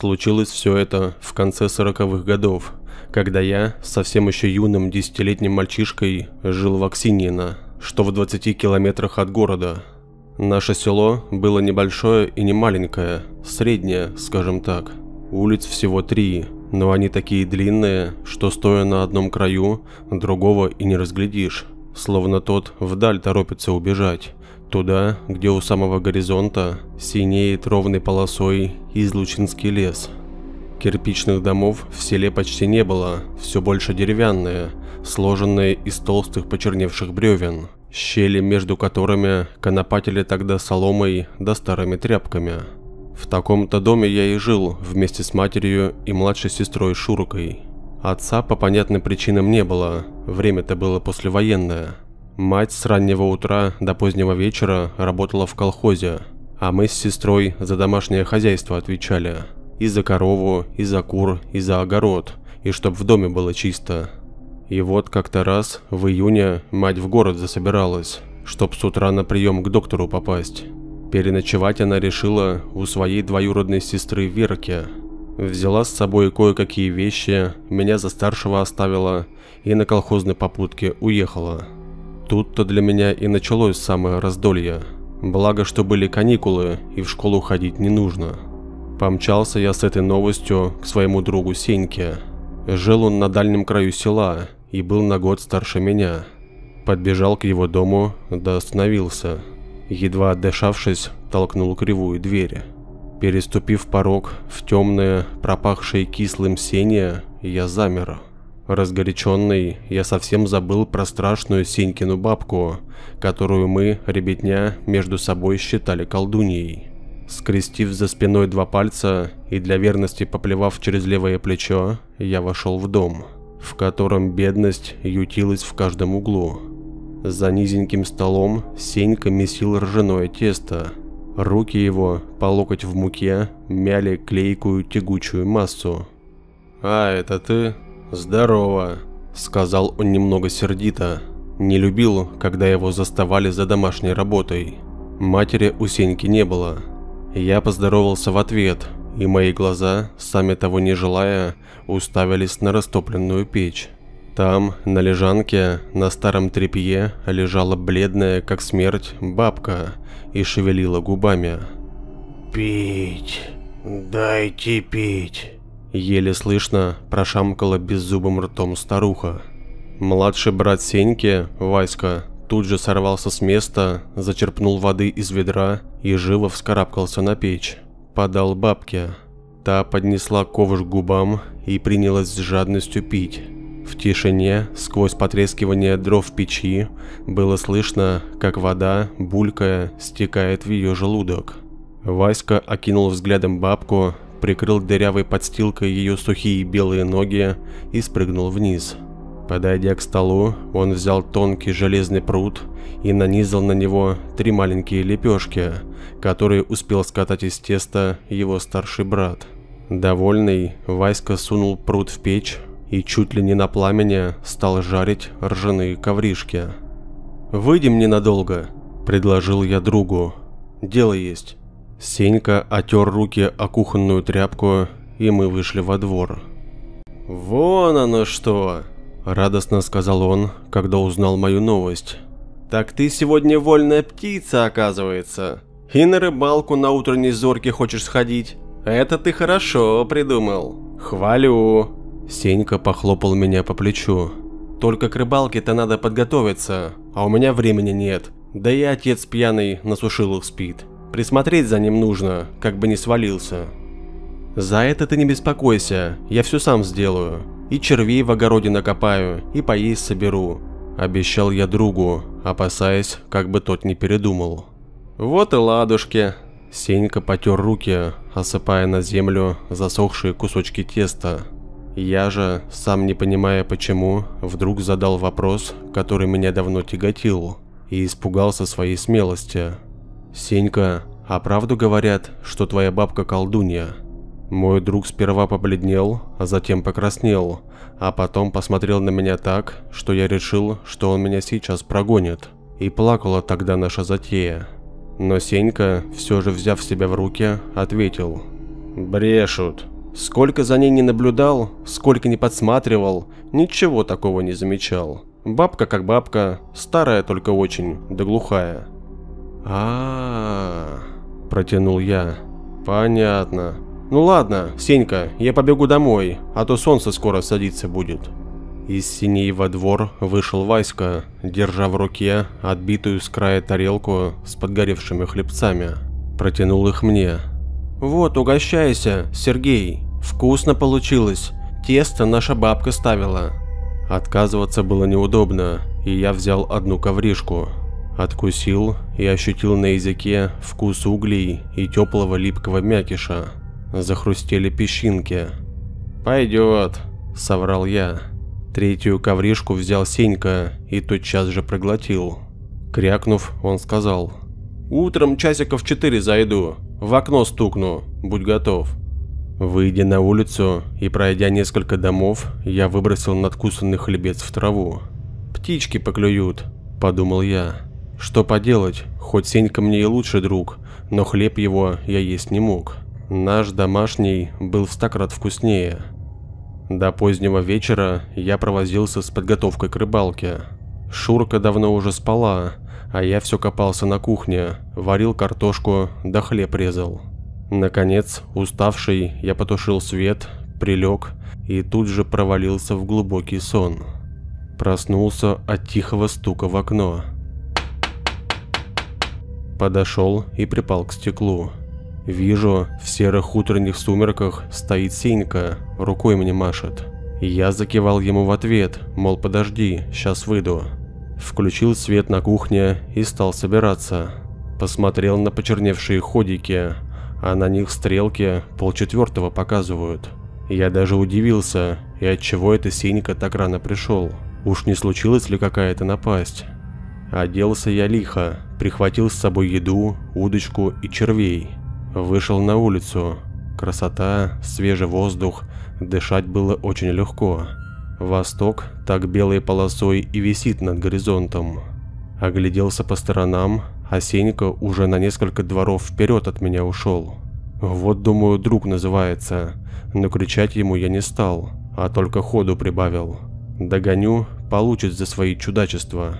Случилось все это в конце сороковых годов, когда я, совсем еще юным десятилетним мальчишкой, жил в Аксиньино, что в 20 километрах от города. Наше село было небольшое и не маленькое, среднее, скажем так. Улиц всего три, но они такие длинные, что стоя на одном краю, другого и не разглядишь, словно тот вдаль торопится убежать. Туда, где у самого горизонта синеет ровной полосой Излучинский лес. Кирпичных домов в селе почти не было, все больше деревянные, сложенные из толстых почерневших бревен, щели между которыми конопатили тогда соломой да старыми тряпками. В таком-то доме я и жил вместе с матерью и младшей сестрой Шуркой. Отца по понятным причинам не было, время-то было послевоенное. Мать с раннего утра до позднего вечера работала в колхозе, а мы с сестрой за домашнее хозяйство отвечали. И за корову, и за кур, и за огород, и чтоб в доме было чисто. И вот как-то раз в июне мать в город засобиралась, чтоб с утра на прием к доктору попасть. Переночевать она решила у своей двоюродной сестры Верки. Взяла с собой кое-какие вещи, меня за старшего оставила и на колхозной попутке уехала. Тут-то для меня и началось самое раздолье. Благо, что были каникулы и в школу ходить не нужно. Помчался я с этой новостью к своему другу Сеньке. Жил он на дальнем краю села и был на год старше меня. Подбежал к его дому, да остановился – едва отдышавшись, толкнул кривую дверь. Переступив порог в темное, пропахшее кислым сенье, я замер. Разгоряченный, я совсем забыл про страшную Сенькину бабку, которую мы, ребятня, между собой считали колдуньей. Скрестив за спиной два пальца и для верности поплевав через левое плечо, я вошел в дом, в котором бедность ютилась в каждом углу. За низеньким столом Сенька месил ржаное тесто. Руки его, по локоть в муке, мяли клейкую тягучую массу. «А, это ты? Здорово!» – сказал он немного сердито. Не любил, когда его заставали за домашней работой. Матери у Сеньки не было. Я поздоровался в ответ, и мои глаза, сами того не желая, уставились на растопленную печь. Там, на лежанке, на старом тряпье, лежала бледная, как смерть, бабка и шевелила губами. «Пить! Дайте пить!» Еле слышно прошамкала беззубым ртом старуха. Младший брат Сеньки, Васька, тут же сорвался с места, зачерпнул воды из ведра и живо вскарабкался на печь. Подал бабке. Та поднесла ковш к губам и принялась с жадностью пить. В тишине, сквозь потрескивание дров в печи, было слышно, как вода, булькая, стекает в ее желудок. Васька окинул взглядом бабку, прикрыл дырявой подстилкой ее сухие белые ноги и спрыгнул вниз. Подойдя к столу, он взял тонкий железный пруд и нанизал на него три маленькие лепешки, которые успел скатать из теста его старший брат. Довольный, Васька сунул пруд в печь, и чуть ли не на пламени стал жарить ржаные ковришки. «Выйдем ненадолго», – предложил я другу. «Дело есть». Сенька отер руки о кухонную тряпку, и мы вышли во двор. «Вон оно что!» – радостно сказал он, когда узнал мою новость. «Так ты сегодня вольная птица, оказывается. И на рыбалку на утренней зорке хочешь сходить. Это ты хорошо придумал. Хвалю!» Сенька похлопал меня по плечу. «Только к рыбалке-то надо подготовиться, а у меня времени нет. Да и отец пьяный на сушилах спит. Присмотреть за ним нужно, как бы не свалился». «За это ты не беспокойся, я все сам сделаю. И червей в огороде накопаю, и поесть соберу», – обещал я другу, опасаясь, как бы тот не передумал. «Вот и ладушки», Сенька потер руки, осыпая на землю засохшие кусочки теста. Я же, сам не понимая почему, вдруг задал вопрос, который меня давно тяготил, и испугался своей смелости. «Сенька, а правду говорят, что твоя бабка колдунья?» Мой друг сперва побледнел, а затем покраснел, а потом посмотрел на меня так, что я решил, что он меня сейчас прогонит. И плакала тогда наша затея. Но Сенька, все же взяв себя в руки, ответил – Брешут. Сколько за ней не наблюдал, сколько не подсматривал, ничего такого не замечал. Бабка как бабка, старая только очень, да глухая. А, протянул я. Понятно. Ну ладно, Сенька, я побегу домой, а то солнце скоро садиться будет. Из синей во двор вышел Васька, держа в руке отбитую с края тарелку с подгоревшими хлебцами. Протянул их мне. «Вот, угощайся, Сергей. Вкусно получилось. Тесто наша бабка ставила». Отказываться было неудобно, и я взял одну ковришку. Откусил и ощутил на языке вкус углей и теплого липкого мякиша. Захрустели песчинки. «Пойдет», — соврал я. Третью ковришку взял Сенька и тотчас же проглотил. Крякнув, он сказал. «Утром часиков четыре зайду, в окно стукну, будь готов». Выйдя на улицу и пройдя несколько домов, я выбросил надкусанный хлебец в траву. «Птички поклюют», – подумал я. «Что поделать, хоть Сенька мне и лучший друг, но хлеб его я есть не мог. Наш домашний был в стократ вкуснее». До позднего вечера я провозился с подготовкой к рыбалке. Шурка давно уже спала, а я все копался на кухне, варил картошку да хлеб резал. Наконец, уставший, я потушил свет, прилег и тут же провалился в глубокий сон. Проснулся от тихого стука в окно. Подошел и припал к стеклу. Вижу, в серых утренних сумерках стоит Сенька, рукой мне машет. Я закивал ему в ответ, мол подожди, сейчас выйду. Включил свет на кухне и стал собираться. Посмотрел на почерневшие ходики, а на них стрелки полчетвертого показывают. Я даже удивился, и от чего это Сенька так рано пришел. Уж не случилась ли какая-то напасть? Оделся я лихо, прихватил с собой еду, удочку и червей. Вышел на улицу. Красота, свежий воздух, дышать было очень легко. Восток так белой полосой и висит над горизонтом. Огляделся по сторонам, а Сенька уже на несколько дворов вперед от меня ушел. Вот, думаю, друг называется, но кричать ему я не стал, а только ходу прибавил. Догоню, получит за свои чудачества.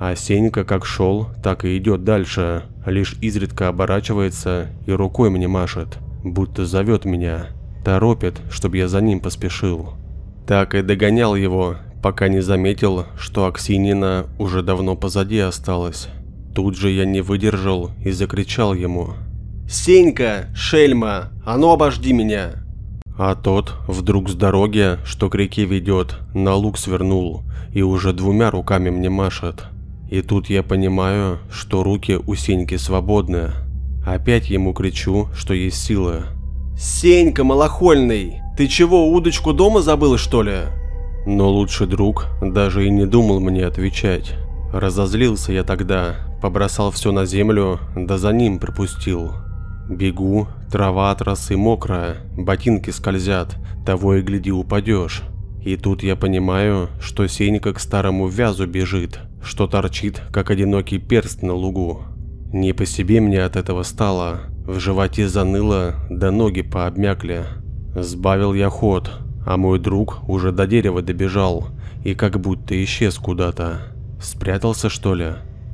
А Сенька как шел, так и идет дальше, лишь изредка оборачивается и рукой мне машет, будто зовет меня, торопит, чтобы я за ним поспешил. Так и догонял его, пока не заметил, что Аксинина уже давно позади осталась. Тут же я не выдержал и закричал ему. «Сенька, шельма, а ну обожди меня!» А тот вдруг с дороги, что к реке ведет, на луг свернул и уже двумя руками мне машет. И тут я понимаю, что руки у Сеньки свободны. Опять ему кричу, что есть силы. «Сенька малохольный, ты чего, удочку дома забыл, что ли?» Но лучший друг даже и не думал мне отвечать. Разозлился я тогда, побросал все на землю, да за ним пропустил. Бегу, трава от росы мокрая, ботинки скользят, того и гляди упадешь. И тут я понимаю, что Сенька к старому вязу бежит, что торчит, как одинокий перст на лугу. Не по себе мне от этого стало, в животе заныло, да ноги пообмякли. Сбавил я ход, а мой друг уже до дерева добежал и как будто исчез куда-то. Спрятался что ли?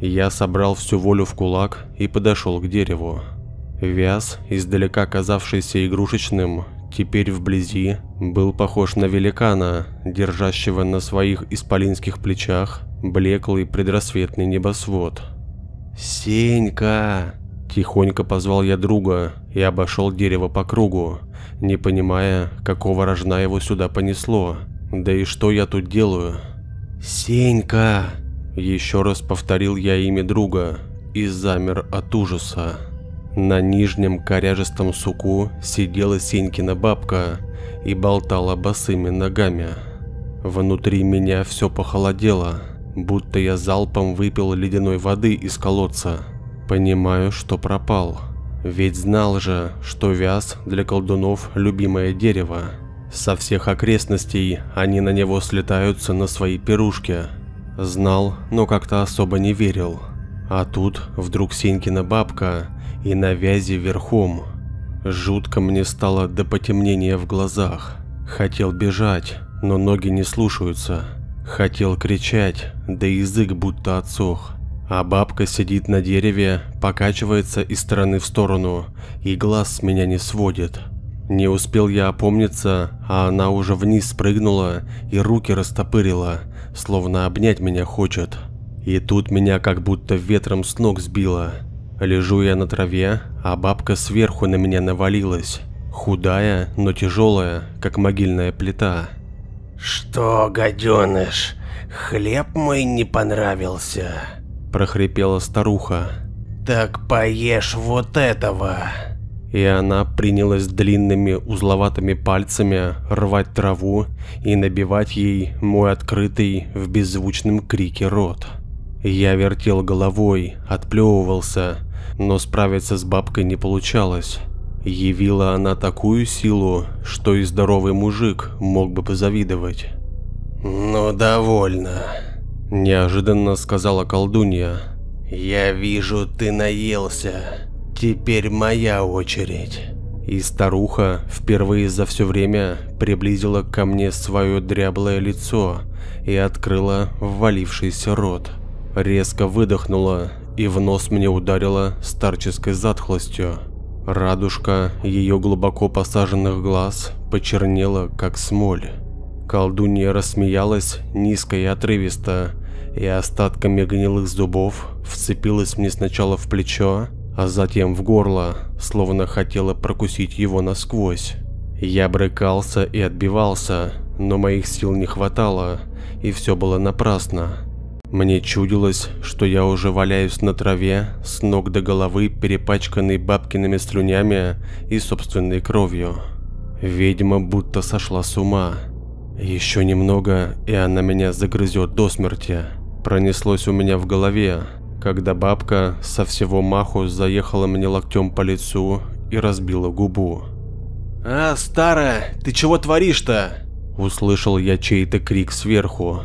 Я собрал всю волю в кулак и подошел к дереву. Вяз, издалека казавшийся игрушечным, теперь вблизи был похож на великана, держащего на своих исполинских плечах блеклый предрассветный небосвод. «Сенька!» – тихонько позвал я друга и обошел дерево по кругу, не понимая, какого рожна его сюда понесло, да и что я тут делаю. «Сенька!» – еще раз повторил я имя друга и замер от ужаса. На нижнем коряжестом суку сидела Сенькина бабка и болтала босыми ногами. Внутри меня все похолодело – будто я залпом выпил ледяной воды из колодца. Понимаю, что пропал. Ведь знал же, что вяз для колдунов любимое дерево. Со всех окрестностей они на него слетаются на свои пирушки. Знал, но как-то особо не верил. А тут вдруг Сенькина бабка и на вязи верхом. Жутко мне стало до потемнения в глазах. Хотел бежать, но ноги не слушаются. Хотел кричать, да язык будто отсох. А бабка сидит на дереве, покачивается из стороны в сторону и глаз с меня не сводит. Не успел я опомниться, а она уже вниз спрыгнула и руки растопырила, словно обнять меня хочет. И тут меня как будто ветром с ног сбило. Лежу я на траве, а бабка сверху на меня навалилась. Худая, но тяжелая, как могильная плита. «Что, гаденыш, хлеб мой не понравился?» – прохрипела старуха. «Так поешь вот этого!» И она принялась длинными узловатыми пальцами рвать траву и набивать ей мой открытый в беззвучном крике рот. Я вертел головой, отплевывался, но справиться с бабкой не получалось. Явила она такую силу, что и здоровый мужик мог бы позавидовать. «Ну, довольно», – неожиданно сказала колдунья. «Я вижу, ты наелся. Теперь моя очередь. И старуха впервые за все время приблизила ко мне свое дряблое лицо и открыла ввалившийся рот. Резко выдохнула и в нос мне ударила старческой затхлостью. Радужка ее глубоко посаженных глаз почернела, как смоль. Колдунья рассмеялась низко и отрывисто, и остатками гнилых зубов вцепилась мне сначала в плечо, а затем в горло, словно хотела прокусить его насквозь. Я брыкался и отбивался, но моих сил не хватало, и все было напрасно. Мне чудилось, что я уже валяюсь на траве, с ног до головы перепачканный бабкиными слюнями и собственной кровью. Ведьма будто сошла с ума. Еще немного, и она меня загрызет до смерти. Пронеслось у меня в голове, когда бабка со всего маху заехала мне локтем по лицу и разбила губу. «А, старая, ты чего творишь-то?» Услышал я чей-то крик сверху.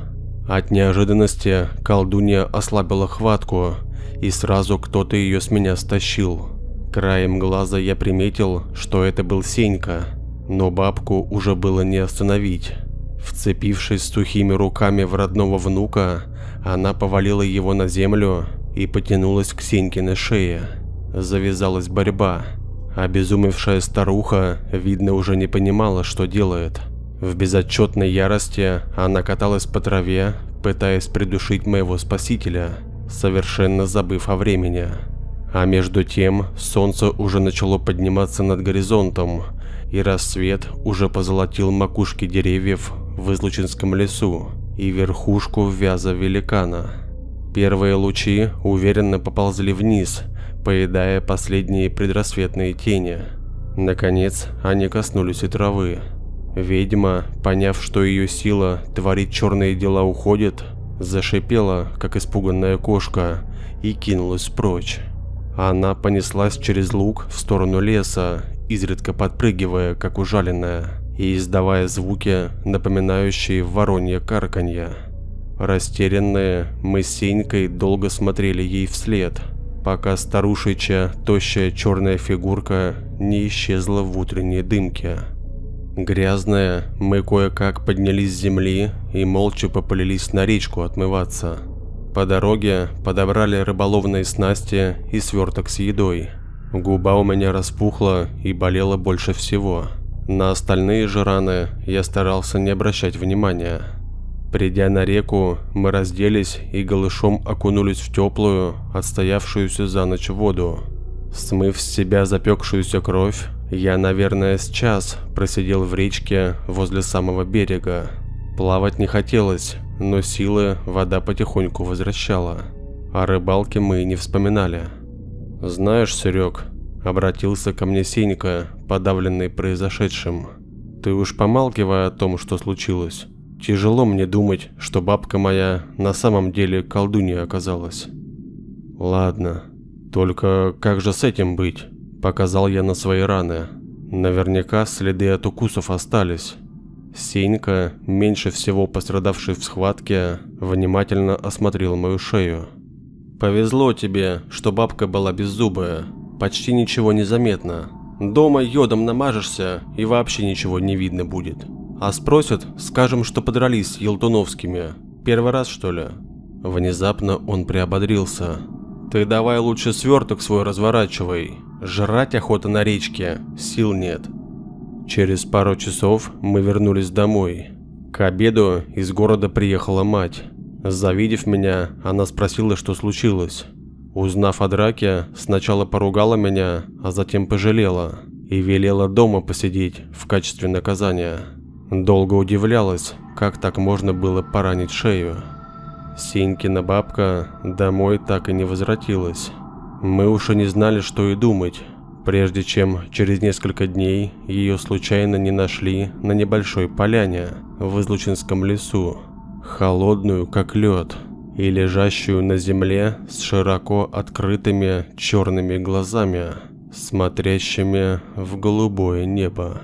От неожиданности колдунья ослабила хватку, и сразу кто-то ее с меня стащил. Краем глаза я приметил, что это был Сенька, но бабку уже было не остановить. Вцепившись сухими руками в родного внука, она повалила его на землю и потянулась к Сенькиной шее. Завязалась борьба. Обезумевшая старуха, видно, уже не понимала, что делает. В безотчетной ярости она каталась по траве, пытаясь придушить моего спасителя, совершенно забыв о времени. А между тем солнце уже начало подниматься над горизонтом, и рассвет уже позолотил макушки деревьев в Излучинском лесу и верхушку вяза великана. Первые лучи уверенно поползли вниз, поедая последние предрассветные тени. Наконец, они коснулись и травы. Ведьма, поняв, что ее сила творить черные дела уходит, зашипела, как испуганная кошка, и кинулась прочь. Она понеслась через луг в сторону леса, изредка подпрыгивая, как ужаленная, и издавая звуки, напоминающие воронье карканье. Растерянные, мы с Сенькой долго смотрели ей вслед, пока старушечья, тощая черная фигурка не исчезла в утренней дымке. Грязные, мы кое-как поднялись с земли и молча поплелись на речку отмываться. По дороге подобрали рыболовные снасти и сверток с едой. Губа у меня распухла и болела больше всего. На остальные же раны я старался не обращать внимания. Придя на реку, мы разделись и голышом окунулись в теплую, отстоявшуюся за ночь воду. Смыв с себя запекшуюся кровь, я, наверное, с час просидел в речке возле самого берега. Плавать не хотелось, но силы вода потихоньку возвращала. О рыбалке мы и не вспоминали. «Знаешь, Серег», — обратился ко мне Сенька, подавленный произошедшим, — «ты уж помалкивай о том, что случилось. Тяжело мне думать, что бабка моя на самом деле колдунья оказалась. Ладно, только как же с этим быть? Показал я на свои раны. Наверняка следы от укусов остались. Сенька, меньше всего пострадавший в схватке, внимательно осмотрел мою шею. Повезло тебе, что бабка была беззубая. Почти ничего не заметно. Дома йодом намажешься и вообще ничего не видно будет. А спросят, скажем, что подрались с Елтуновскими. Первый раз, что ли? Внезапно он приободрился. Ты давай лучше сверток свой разворачивай. Жрать охота на речке, сил нет. Через пару часов мы вернулись домой. К обеду из города приехала мать. Завидев меня, она спросила, что случилось. Узнав о драке, сначала поругала меня, а затем пожалела и велела дома посидеть в качестве наказания. Долго удивлялась, как так можно было поранить шею. Синькина бабка домой так и не возвратилась. Мы уж и не знали, что и думать, прежде чем через несколько дней ее случайно не нашли на небольшой поляне в Излучинском лесу, холодную как лед и лежащую на земле с широко открытыми черными глазами, смотрящими в голубое небо.